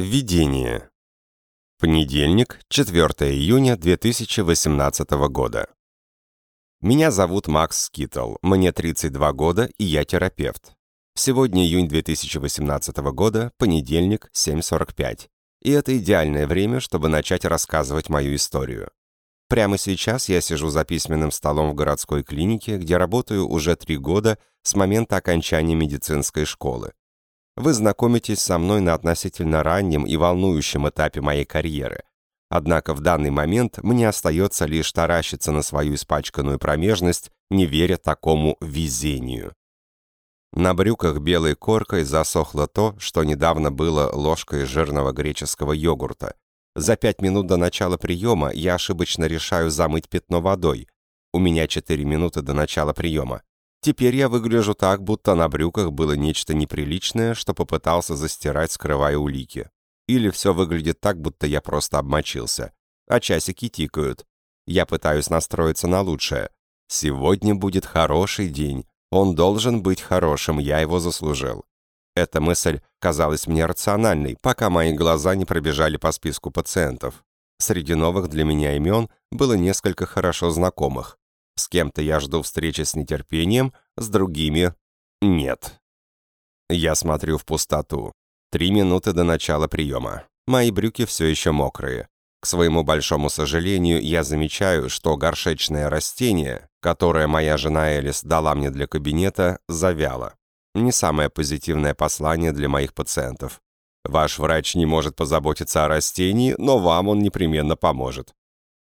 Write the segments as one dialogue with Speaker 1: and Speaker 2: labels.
Speaker 1: Введение. Понедельник, 4 июня 2018 года. Меня зовут Макс Скитл, мне 32 года, и я терапевт. Сегодня июнь 2018 года, понедельник, 7.45. И это идеальное время, чтобы начать рассказывать мою историю. Прямо сейчас я сижу за письменным столом в городской клинике, где работаю уже три года с момента окончания медицинской школы вы знакомитесь со мной на относительно раннем и волнующем этапе моей карьеры. Однако в данный момент мне остается лишь таращиться на свою испачканную промежность, не веря такому везению. На брюках белой коркой засохло то, что недавно было ложкой жирного греческого йогурта. За пять минут до начала приема я ошибочно решаю замыть пятно водой. У меня четыре минуты до начала приема. Теперь я выгляжу так, будто на брюках было нечто неприличное, что попытался застирать, скрывая улики. Или все выглядит так, будто я просто обмочился. А часики тикают. Я пытаюсь настроиться на лучшее. Сегодня будет хороший день. Он должен быть хорошим, я его заслужил. Эта мысль казалась мне рациональной, пока мои глаза не пробежали по списку пациентов. Среди новых для меня имен было несколько хорошо знакомых. С кем-то я жду встречи с нетерпением, с другими — нет. Я смотрю в пустоту. Три минуты до начала приема. Мои брюки все еще мокрые. К своему большому сожалению, я замечаю, что горшечное растение, которое моя жена Элис дала мне для кабинета, завяло. Не самое позитивное послание для моих пациентов. Ваш врач не может позаботиться о растении, но вам он непременно поможет.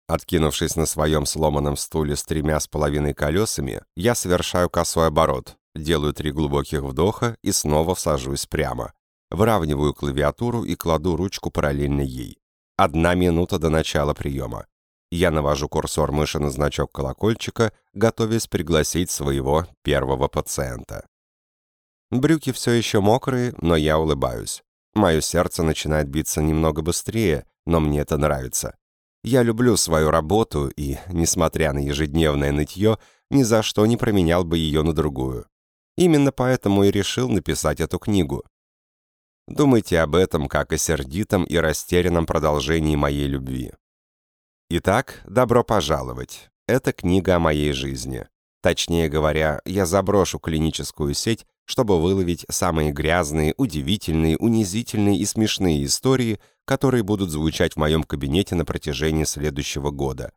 Speaker 1: Откинувшись на своем сломанном стуле с тремя с половиной колесами, я совершаю косой оборот, делаю три глубоких вдоха и снова сажусь прямо. Выравниваю клавиатуру и кладу ручку параллельно ей. Одна минута до начала приема. Я навожу курсор мыши на значок колокольчика, готовясь пригласить своего первого пациента. Брюки все еще мокрые, но я улыбаюсь. Мое сердце начинает биться немного быстрее, но мне это нравится. Я люблю свою работу и, несмотря на ежедневное нытье, ни за что не променял бы ее на другую. Именно поэтому и решил написать эту книгу. Думайте об этом как о сердитом и растерянном продолжении моей любви. Итак, добро пожаловать. Это книга о моей жизни. Точнее говоря, я заброшу клиническую сеть, чтобы выловить самые грязные, удивительные, унизительные и смешные истории, которые будут звучать в моем кабинете на протяжении следующего года.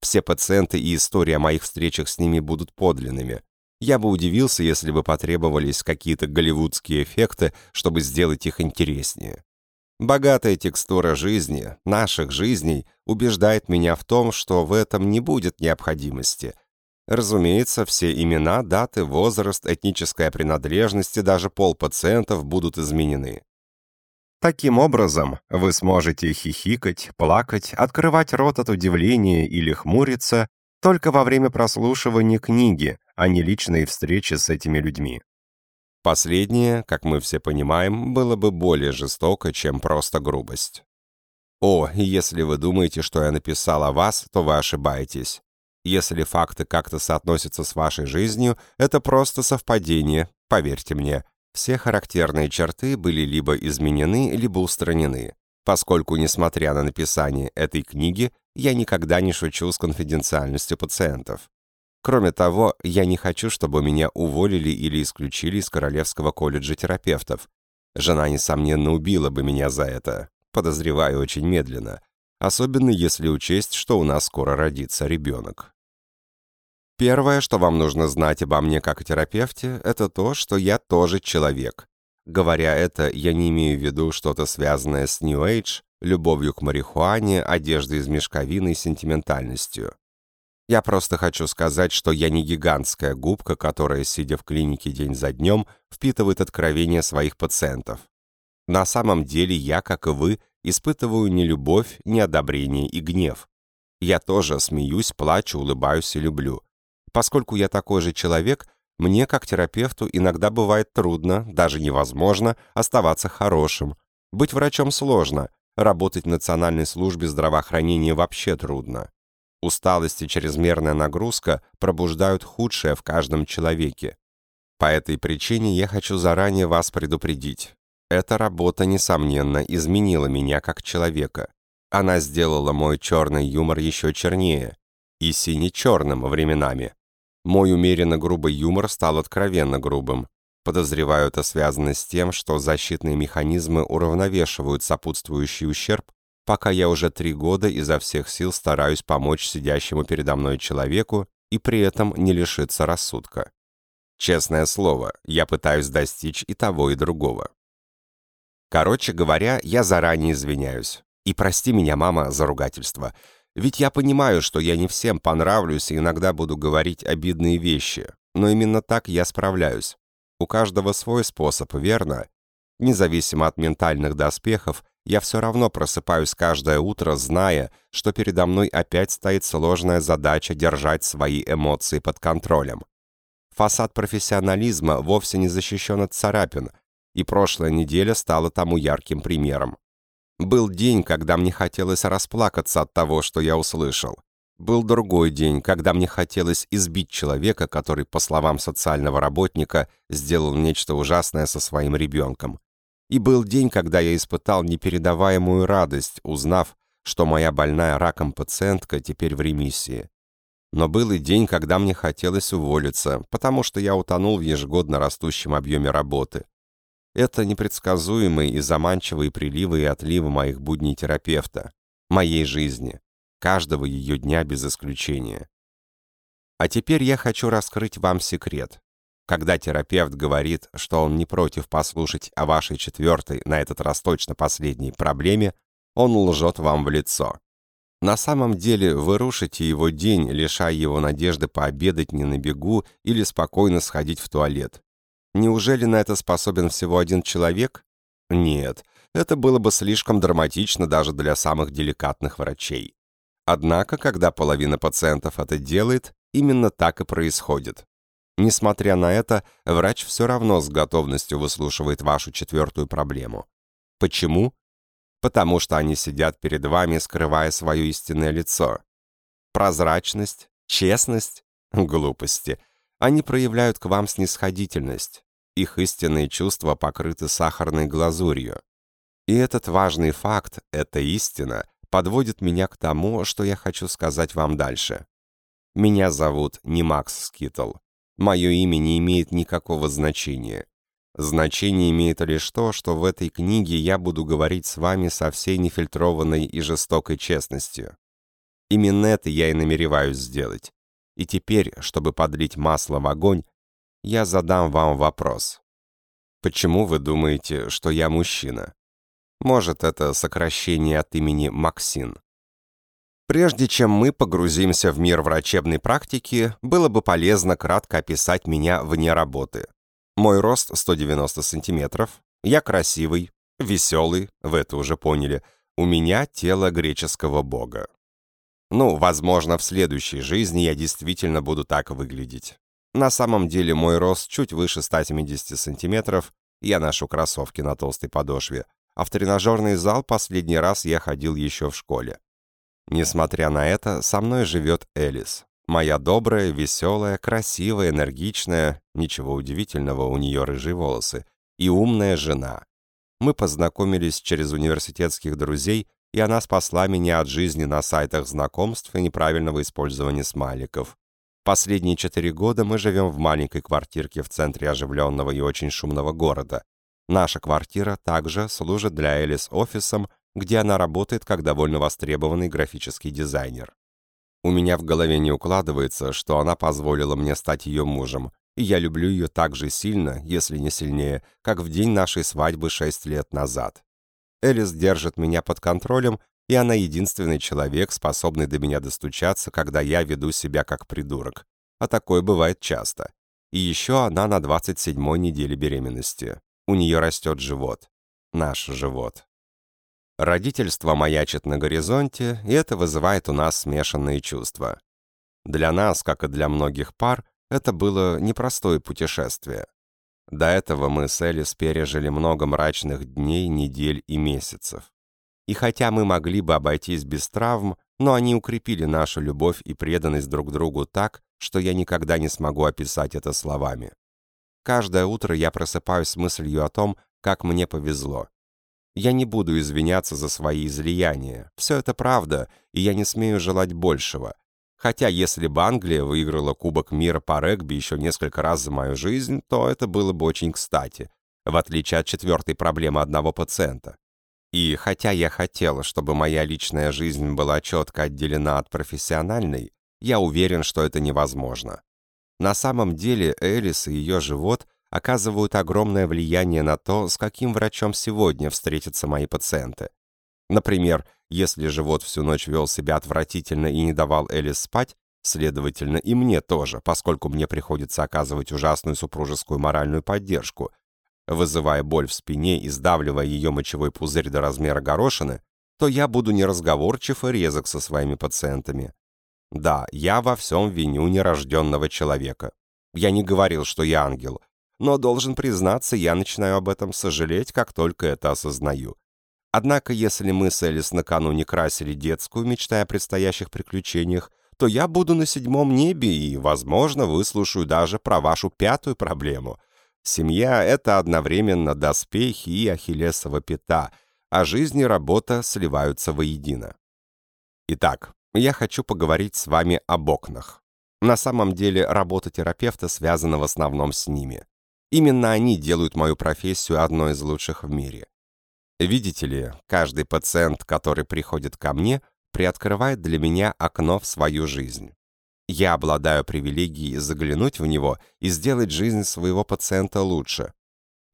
Speaker 1: Все пациенты и истории о моих встречах с ними будут подлинными. Я бы удивился, если бы потребовались какие-то голливудские эффекты, чтобы сделать их интереснее. Богатая текстура жизни, наших жизней, убеждает меня в том, что в этом не будет необходимости. Разумеется, все имена, даты, возраст, этническая принадлежность и даже пол пациентов будут изменены. Таким образом, вы сможете хихикать, плакать, открывать рот от удивления или хмуриться только во время прослушивания книги, а не личной встречи с этими людьми. Последнее, как мы все понимаем, было бы более жестоко, чем просто грубость. О, если вы думаете, что я написал о вас, то вы ошибаетесь. Если факты как-то соотносятся с вашей жизнью, это просто совпадение, поверьте мне. Все характерные черты были либо изменены, либо устранены, поскольку, несмотря на написание этой книги, я никогда не шучу с конфиденциальностью пациентов. Кроме того, я не хочу, чтобы меня уволили или исключили из Королевского колледжа терапевтов. Жена, несомненно, убила бы меня за это, подозреваю очень медленно, особенно если учесть, что у нас скоро родится ребенок. Первое, что вам нужно знать обо мне как о терапевте, это то, что я тоже человек. Говоря это, я не имею в виду что-то связанное с New Age, любовью к марихуане, одеждой из мешковины и сентиментальностью. Я просто хочу сказать, что я не гигантская губка, которая, сидя в клинике день за днем, впитывает откровения своих пациентов. На самом деле я, как и вы, испытываю не любовь, не одобрение и гнев. Я тоже смеюсь, плачу, улыбаюсь и люблю. Поскольку я такой же человек, мне, как терапевту, иногда бывает трудно, даже невозможно, оставаться хорошим. Быть врачом сложно, работать в Национальной службе здравоохранения вообще трудно. Усталость и чрезмерная нагрузка пробуждают худшее в каждом человеке. По этой причине я хочу заранее вас предупредить. Эта работа, несомненно, изменила меня как человека. Она сделала мой черный юмор еще чернее и сине-черным временами. Мой умеренно грубый юмор стал откровенно грубым. Подозреваю, это связано с тем, что защитные механизмы уравновешивают сопутствующий ущерб, пока я уже три года изо всех сил стараюсь помочь сидящему передо мной человеку и при этом не лишиться рассудка. Честное слово, я пытаюсь достичь и того, и другого. Короче говоря, я заранее извиняюсь. И прости меня, мама, за ругательство. Ведь я понимаю, что я не всем понравлюсь и иногда буду говорить обидные вещи. Но именно так я справляюсь. У каждого свой способ, верно? Независимо от ментальных доспехов, я все равно просыпаюсь каждое утро, зная, что передо мной опять стоит сложная задача держать свои эмоции под контролем. Фасад профессионализма вовсе не защищен от царапин, и прошлая неделя стала тому ярким примером. Был день, когда мне хотелось расплакаться от того, что я услышал. Был другой день, когда мне хотелось избить человека, который, по словам социального работника, сделал нечто ужасное со своим ребенком. И был день, когда я испытал непередаваемую радость, узнав, что моя больная раком пациентка теперь в ремиссии. Но был и день, когда мне хотелось уволиться, потому что я утонул в ежегодно растущем объеме работы. Это непредсказуемые и заманчивые приливы и отливы моих будней терапевта, моей жизни, каждого ее дня без исключения. А теперь я хочу раскрыть вам секрет. Когда терапевт говорит, что он не против послушать о вашей четвертой, на этот раз точно последней, проблеме, он лжет вам в лицо. На самом деле вы рушите его день, лишая его надежды пообедать не на бегу или спокойно сходить в туалет. Неужели на это способен всего один человек? Нет, это было бы слишком драматично даже для самых деликатных врачей. Однако, когда половина пациентов это делает, именно так и происходит. Несмотря на это, врач все равно с готовностью выслушивает вашу четвертую проблему. Почему? Потому что они сидят перед вами, скрывая свое истинное лицо. Прозрачность, честность, глупости. Они проявляют к вам снисходительность. Их истинные чувства покрыты сахарной глазурью. И этот важный факт, эта истина, подводит меня к тому, что я хочу сказать вам дальше. Меня зовут не Макс Скитл. Мое имя не имеет никакого значения. Значение имеет лишь то, что в этой книге я буду говорить с вами со всей нефильтрованной и жестокой честностью. Именно это я и намереваюсь сделать. И теперь, чтобы подлить масло в огонь, я задам вам вопрос. Почему вы думаете, что я мужчина? Может, это сокращение от имени Максин. Прежде чем мы погрузимся в мир врачебной практики, было бы полезно кратко описать меня вне работы. Мой рост 190 сантиметров, я красивый, веселый, вы это уже поняли, у меня тело греческого бога. Ну, возможно, в следующей жизни я действительно буду так выглядеть. На самом деле мой рост чуть выше 170 сантиметров, я ношу кроссовки на толстой подошве, а в тренажерный зал последний раз я ходил еще в школе. Несмотря на это, со мной живет Элис. Моя добрая, веселая, красивая, энергичная, ничего удивительного, у нее рыжие волосы, и умная жена. Мы познакомились через университетских друзей, и она спасла меня от жизни на сайтах знакомств и неправильного использования смайликов. Последние четыре года мы живем в маленькой квартирке в центре оживленного и очень шумного города. Наша квартира также служит для Элис офисом, где она работает как довольно востребованный графический дизайнер. У меня в голове не укладывается, что она позволила мне стать ее мужем, и я люблю ее так же сильно, если не сильнее, как в день нашей свадьбы шесть лет назад. Элис держит меня под контролем и она единственный человек, способный до меня достучаться, когда я веду себя как придурок. А такое бывает часто. И еще она на 27-й неделе беременности. У нее растет живот. Наш живот. Родительство маячит на горизонте, и это вызывает у нас смешанные чувства. Для нас, как и для многих пар, это было непростое путешествие. До этого мы с Элис пережили много мрачных дней, недель и месяцев. И хотя мы могли бы обойтись без травм, но они укрепили нашу любовь и преданность друг другу так, что я никогда не смогу описать это словами. Каждое утро я просыпаюсь с мыслью о том, как мне повезло. Я не буду извиняться за свои излияния. Все это правда, и я не смею желать большего. Хотя если бы Англия выиграла Кубок мира по регби еще несколько раз за мою жизнь, то это было бы очень кстати, в отличие от четвертой проблемы одного пациента. И хотя я хотела, чтобы моя личная жизнь была четко отделена от профессиональной, я уверен, что это невозможно. На самом деле Элис и ее живот оказывают огромное влияние на то, с каким врачом сегодня встретятся мои пациенты. Например, если живот всю ночь вел себя отвратительно и не давал Элис спать, следовательно, и мне тоже, поскольку мне приходится оказывать ужасную супружескую моральную поддержку, вызывая боль в спине и сдавливая ее мочевой пузырь до размера горошины, то я буду неразговорчив и резок со своими пациентами. Да, я во всем виню нерожденного человека. Я не говорил, что я ангел, но должен признаться, я начинаю об этом сожалеть, как только это осознаю. Однако, если мы с Элис накануне красили детскую, мечтая о предстоящих приключениях, то я буду на седьмом небе и, возможно, выслушаю даже про вашу пятую проблему. Семья — это одновременно доспехи и ахиллесова пята, а жизнь и работа сливаются воедино. Итак, я хочу поговорить с вами об окнах. На самом деле, работа терапевта связана в основном с ними. Именно они делают мою профессию одной из лучших в мире. Видите ли, каждый пациент, который приходит ко мне, приоткрывает для меня окно в свою жизнь. Я обладаю привилегией заглянуть в него и сделать жизнь своего пациента лучше.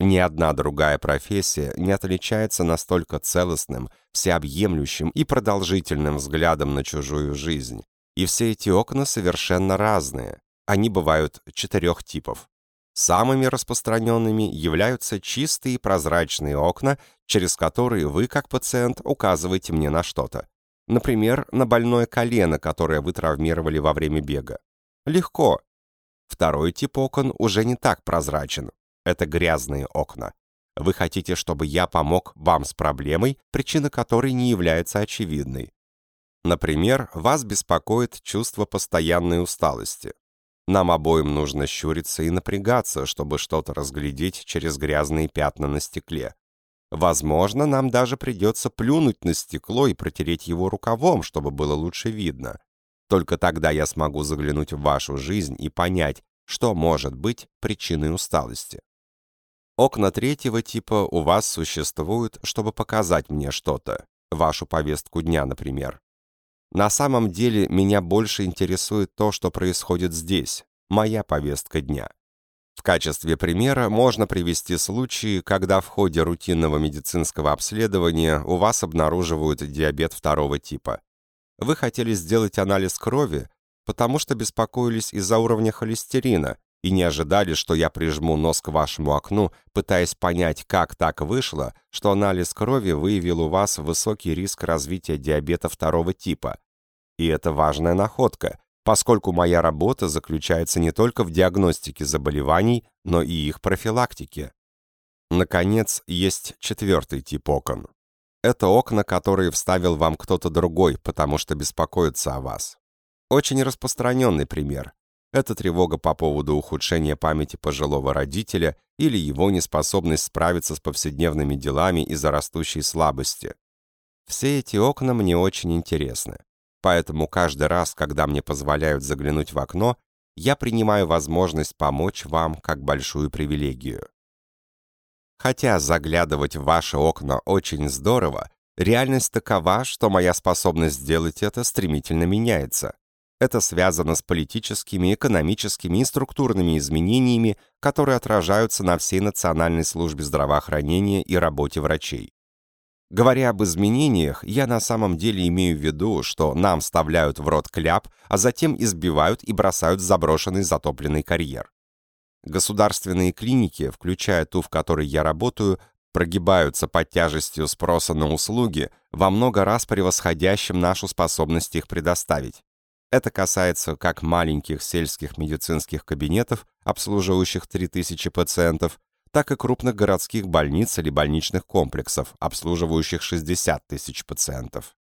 Speaker 1: Ни одна другая профессия не отличается настолько целостным, всеобъемлющим и продолжительным взглядом на чужую жизнь. И все эти окна совершенно разные. Они бывают четырех типов. Самыми распространенными являются чистые прозрачные окна, через которые вы, как пациент, указываете мне на что-то. Например, на больное колено, которое вы травмировали во время бега. Легко. Второй тип окон уже не так прозрачен. Это грязные окна. Вы хотите, чтобы я помог вам с проблемой, причина которой не является очевидной. Например, вас беспокоит чувство постоянной усталости. Нам обоим нужно щуриться и напрягаться, чтобы что-то разглядеть через грязные пятна на стекле. Возможно, нам даже придется плюнуть на стекло и протереть его рукавом, чтобы было лучше видно. Только тогда я смогу заглянуть в вашу жизнь и понять, что может быть причиной усталости. Окна третьего типа у вас существуют, чтобы показать мне что-то, вашу повестку дня, например. На самом деле меня больше интересует то, что происходит здесь, моя повестка дня. В качестве примера можно привести случаи, когда в ходе рутинного медицинского обследования у вас обнаруживают диабет второго типа. Вы хотели сделать анализ крови, потому что беспокоились из-за уровня холестерина и не ожидали, что я прижму нос к вашему окну, пытаясь понять, как так вышло, что анализ крови выявил у вас высокий риск развития диабета второго типа, и это важная находка, поскольку моя работа заключается не только в диагностике заболеваний, но и их профилактике. Наконец, есть четвертый тип окон. Это окна, которые вставил вам кто-то другой, потому что беспокоится о вас. Очень распространенный пример. Это тревога по поводу ухудшения памяти пожилого родителя или его неспособность справиться с повседневными делами из-за растущей слабости. Все эти окна мне очень интересны. Поэтому каждый раз, когда мне позволяют заглянуть в окно, я принимаю возможность помочь вам как большую привилегию. Хотя заглядывать в ваши окна очень здорово, реальность такова, что моя способность сделать это стремительно меняется. Это связано с политическими, экономическими и структурными изменениями, которые отражаются на всей Национальной службе здравоохранения и работе врачей. Говоря об изменениях, я на самом деле имею в виду, что нам вставляют в рот кляп, а затем избивают и бросают в заброшенный затопленный карьер. Государственные клиники, включая ту, в которой я работаю, прогибаются под тяжестью спроса на услуги, во много раз превосходящим нашу способность их предоставить. Это касается как маленьких сельских медицинских кабинетов, обслуживающих 3000 пациентов, так и крупных городских больниц или больничных комплексов, обслуживающих 60 тысяч пациентов.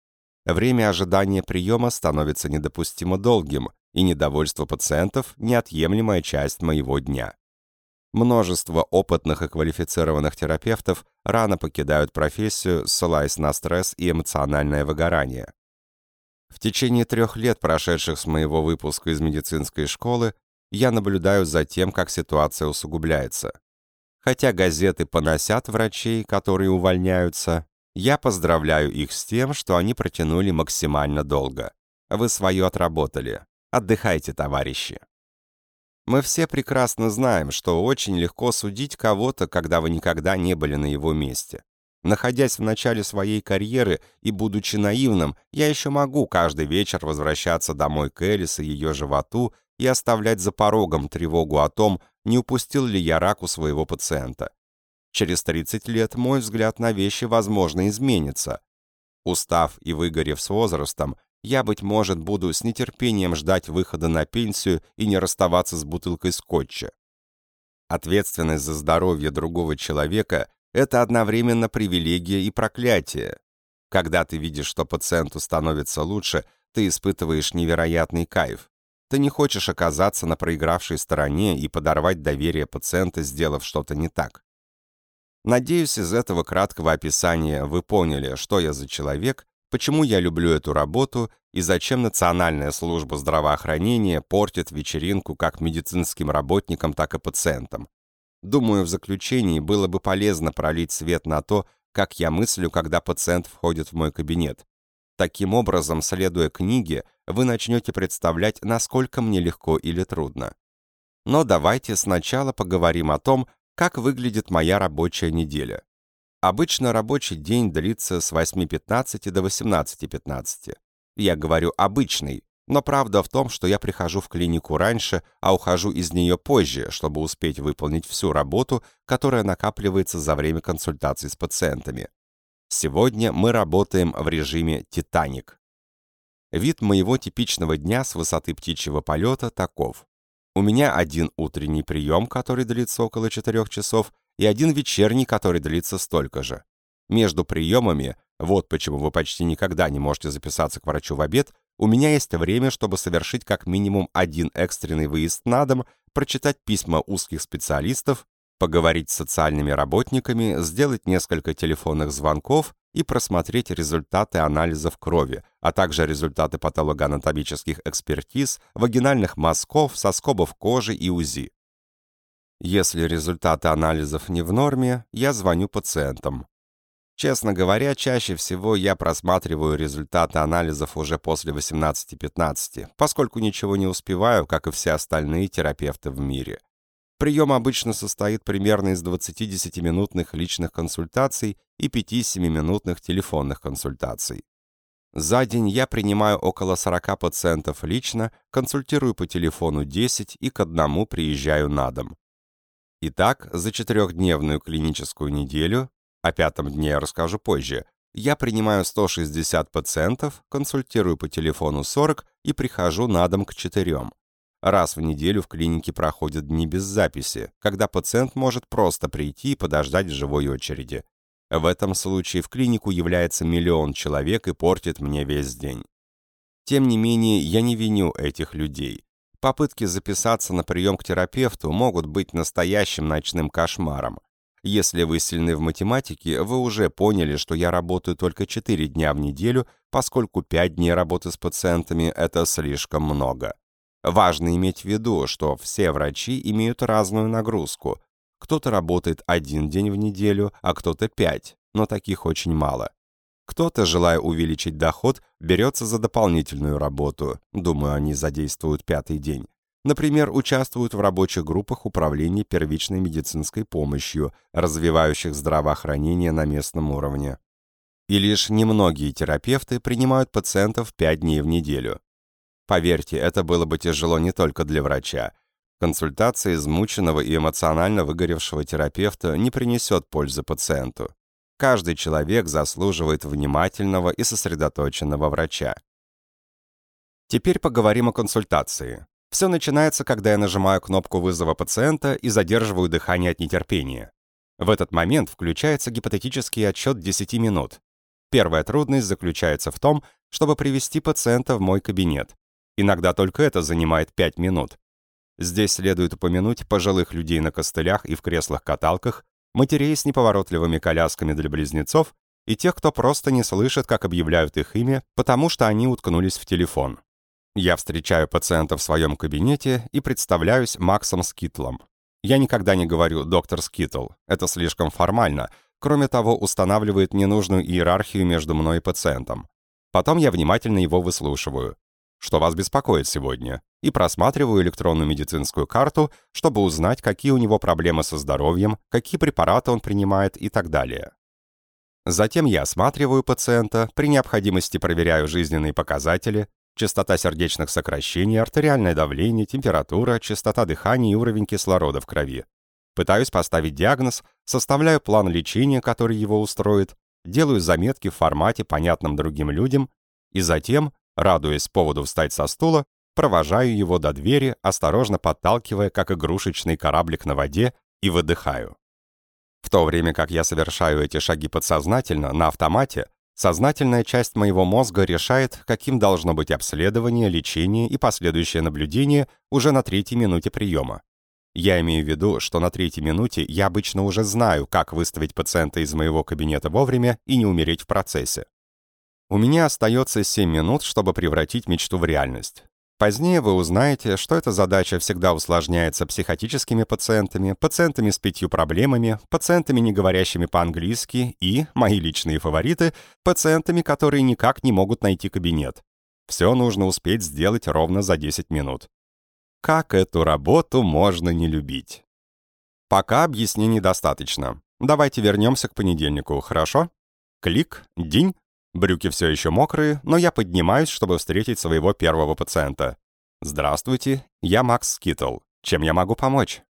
Speaker 1: Время ожидания приема становится недопустимо долгим, и недовольство пациентов – неотъемлемая часть моего дня. Множество опытных и квалифицированных терапевтов рано покидают профессию, ссылаясь на стресс и эмоциональное выгорание. В течение трех лет, прошедших с моего выпуска из медицинской школы, я наблюдаю за тем, как ситуация усугубляется. Хотя газеты поносят врачей, которые увольняются, я поздравляю их с тем, что они протянули максимально долго. Вы свое отработали. Отдыхайте, товарищи. Мы все прекрасно знаем, что очень легко судить кого-то, когда вы никогда не были на его месте. Находясь в начале своей карьеры и будучи наивным, я еще могу каждый вечер возвращаться домой к Элис и ее животу и оставлять за порогом тревогу о том, не упустил ли я рак у своего пациента. Через 30 лет мой взгляд на вещи, возможно, изменится. Устав и выгорев с возрастом, я, быть может, буду с нетерпением ждать выхода на пенсию и не расставаться с бутылкой скотча. Ответственность за здоровье другого человека – это одновременно привилегия и проклятие. Когда ты видишь, что пациенту становится лучше, ты испытываешь невероятный кайф. Ты не хочешь оказаться на проигравшей стороне и подорвать доверие пациента, сделав что-то не так. Надеюсь, из этого краткого описания вы поняли, что я за человек почему я люблю эту работу и зачем Национальная служба здравоохранения портит вечеринку как медицинским работникам, так и пациентам. Думаю, в заключении было бы полезно пролить свет на то, как я мыслю, когда пациент входит в мой кабинет. Таким образом, следуя книге, вы начнете представлять, насколько мне легко или трудно. Но давайте сначала поговорим о том, как выглядит моя рабочая неделя. Обычно рабочий день длится с 8.15 до 18.15. Я говорю «обычный», но правда в том, что я прихожу в клинику раньше, а ухожу из нее позже, чтобы успеть выполнить всю работу, которая накапливается за время консультаций с пациентами. Сегодня мы работаем в режиме «Титаник». Вид моего типичного дня с высоты птичьего полета таков. У меня один утренний прием, который длится около 4 часов, и один вечерний, который длится столько же. Между приемами, вот почему вы почти никогда не можете записаться к врачу в обед, у меня есть время, чтобы совершить как минимум один экстренный выезд на дом, прочитать письма узких специалистов, поговорить с социальными работниками, сделать несколько телефонных звонков и просмотреть результаты анализов крови, а также результаты патологоанатомических экспертиз, вагинальных мазков, соскобов кожи и УЗИ. Если результаты анализов не в норме, я звоню пациентам. Честно говоря, чаще всего я просматриваю результаты анализов уже после 18-15, поскольку ничего не успеваю, как и все остальные терапевты в мире. Прием обычно состоит примерно из 20-10-минутных личных консультаций и 5-7-минутных телефонных консультаций. За день я принимаю около 40 пациентов лично, консультирую по телефону 10 и к одному приезжаю на дом. Итак, за четырехдневную клиническую неделю, о пятом дне я расскажу позже, я принимаю 160 пациентов, консультирую по телефону 40 и прихожу на дом к четырем. Раз в неделю в клинике проходят дни без записи, когда пациент может просто прийти и подождать в живой очереди. В этом случае в клинику является миллион человек и портит мне весь день. Тем не менее, я не виню этих людей. Попытки записаться на прием к терапевту могут быть настоящим ночным кошмаром. Если вы сильны в математике, вы уже поняли, что я работаю только 4 дня в неделю, поскольку 5 дней работы с пациентами – это слишком много. Важно иметь в виду, что все врачи имеют разную нагрузку. Кто-то работает один день в неделю, а кто-то 5, но таких очень мало. Кто-то, желая увеличить доход, берется за дополнительную работу. Думаю, они задействуют пятый день. Например, участвуют в рабочих группах управления первичной медицинской помощью, развивающих здравоохранение на местном уровне. И лишь немногие терапевты принимают пациентов 5 дней в неделю. Поверьте, это было бы тяжело не только для врача. Консультация измученного и эмоционально выгоревшего терапевта не принесет пользы пациенту. Каждый человек заслуживает внимательного и сосредоточенного врача. Теперь поговорим о консультации. Все начинается, когда я нажимаю кнопку вызова пациента и задерживаю дыхание от нетерпения. В этот момент включается гипотетический отсчет 10 минут. Первая трудность заключается в том, чтобы привести пациента в мой кабинет. Иногда только это занимает 5 минут. Здесь следует упомянуть пожилых людей на костылях и в креслах-каталках, матерей с неповоротливыми колясками для близнецов и тех, кто просто не слышит, как объявляют их имя, потому что они уткнулись в телефон. Я встречаю пациента в своем кабинете и представляюсь Максом Скитлом. Я никогда не говорю «доктор Скитл», это слишком формально, кроме того, устанавливает ненужную иерархию между мной и пациентом. Потом я внимательно его выслушиваю. Что вас беспокоит сегодня? И просматриваю электронную медицинскую карту, чтобы узнать, какие у него проблемы со здоровьем, какие препараты он принимает и так далее. Затем я осматриваю пациента, при необходимости проверяю жизненные показатели, частота сердечных сокращений, артериальное давление, температура, частота дыхания и уровень кислорода в крови. Пытаюсь поставить диагноз, составляю план лечения, который его устроит, делаю заметки в формате, понятном другим людям, и затем, радуясь поводу встать со стула, провожаю его до двери, осторожно подталкивая, как игрушечный кораблик на воде, и выдыхаю. В то время как я совершаю эти шаги подсознательно, на автомате, сознательная часть моего мозга решает, каким должно быть обследование, лечение и последующее наблюдение уже на третьей минуте приема. Я имею в виду, что на третьей минуте я обычно уже знаю, как выставить пациента из моего кабинета вовремя и не умереть в процессе. У меня остается 7 минут, чтобы превратить мечту в реальность. Позднее вы узнаете, что эта задача всегда усложняется психотическими пациентами, пациентами с пятью проблемами, пациентами, не говорящими по-английски и, мои личные фавориты, пациентами, которые никак не могут найти кабинет. Все нужно успеть сделать ровно за 10 минут. Как эту работу можно не любить? Пока объяснений достаточно. Давайте вернемся к понедельнику, хорошо? Клик, день, Брюки все еще мокрые, но я поднимаюсь, чтобы встретить своего первого пациента. «Здравствуйте, я Макс Скитл. Чем я могу помочь?»